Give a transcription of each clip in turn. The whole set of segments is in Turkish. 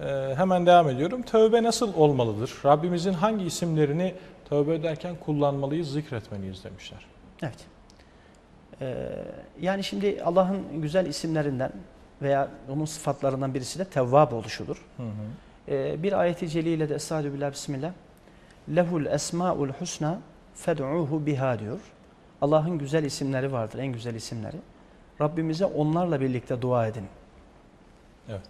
Ee, hemen devam ediyorum. Tövbe nasıl olmalıdır? Rabbimizin hangi isimlerini tövbe ederken kullanmalıyız, zikretmeliyiz demişler. Evet. Ee, yani şimdi Allah'ın güzel isimlerinden veya onun sıfatlarından birisi de tevvab oluşudur. Hı hı. Ee, bir ayeti celile de Estaizu billah bismillah. Lehul esmaul husna fed'uhu biha diyor. Allah'ın güzel isimleri vardır, en güzel isimleri. Rabbimize onlarla birlikte dua edin Evet.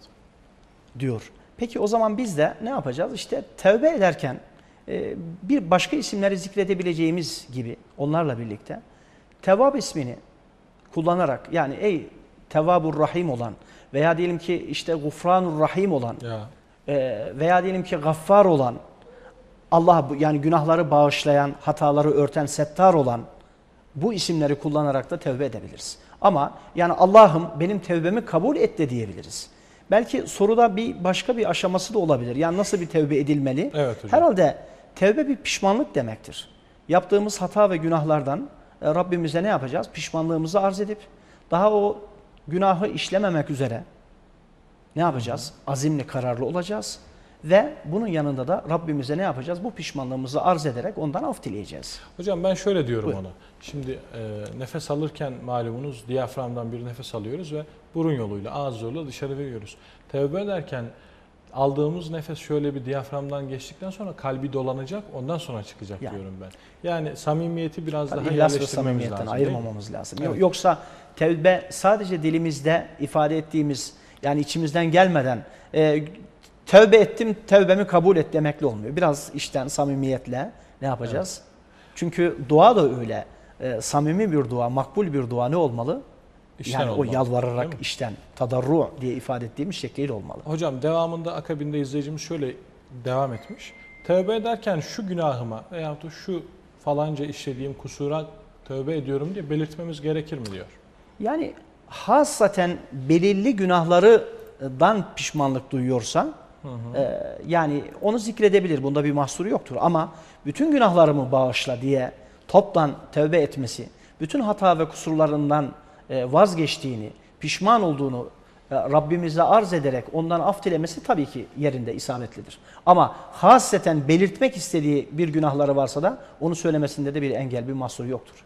diyor. Peki o zaman biz de ne yapacağız? İşte tevbe ederken e, bir başka isimleri zikredebileceğimiz gibi onlarla birlikte Tevvab ismini kullanarak yani ey Tevvabur Rahim olan veya diyelim ki işte Gufranur Rahim olan Ya e, veya diyelim ki Gaffar olan Allah yani günahları bağışlayan, hataları örten, settar olan bu isimleri kullanarak da tevbe edebiliriz. Ama yani Allah'ım benim tevbemi kabul et de diyebiliriz. Belki soruda bir başka bir aşaması da olabilir. Yani nasıl bir tevbe edilmeli? Evet hocam. Herhalde tevbe bir pişmanlık demektir. Yaptığımız hata ve günahlardan e, Rabbimize ne yapacağız? Pişmanlığımızı arz edip daha o günahı işlememek üzere ne yapacağız? Azimli, kararlı olacağız. Ve bunun yanında da Rabbimize ne yapacağız? Bu pişmanlığımızı arz ederek ondan af dileyeceğiz. Hocam ben şöyle diyorum Buyurun. ona. Şimdi e, nefes alırken malumunuz diyaframdan bir nefes alıyoruz ve burun yoluyla, ağız yoluyla dışarı veriyoruz. Tevbe ederken aldığımız nefes şöyle bir diyaframdan geçtikten sonra kalbi dolanacak, ondan sonra çıkacak Yani. diyorum ben. Yani samimiyeti biraz Tabii daha yerleştirmemiz lazım. ayırmamamız lazım. Evet. Yoksa tevbe sadece dilimizde ifade ettiğimiz yani içimizden gelmeden e, tevbe ettim, tevbemi kabul et demekle olmuyor. Biraz işten samimiyetle ne yapacağız? Çünkü dua da öyle. E, samimi bir dua, makbul bir dua ne olmalı? İşten yani olmalı, o yalvararak işten, tadarru diye ifade ettiğimiz şekliyle olmalı. Hocam devamında akabinde izleyicimiz şöyle devam etmiş. Tövbe ederken şu günahıma veyahut da şu falanca işlediğim kusura tövbe ediyorum diye belirtmemiz gerekir mi diyor. Yani hasaten belirli günahlardan pişmanlık duyuyorsa e, yani onu zikredebilir. Bunda bir mahsuru yoktur. Ama bütün günahlarımı bağışla diye toptan tövbe etmesi, bütün hata ve kusurlarından e, vazgeçtiğini, pişman olduğunu e, Rabbimize arz ederek ondan af dilemesi tabii ki yerinde isabetlidir. Ama hasreten belirtmek istediği bir günahları varsa da onu söylemesinde de bir engel, bir mahsur yoktur.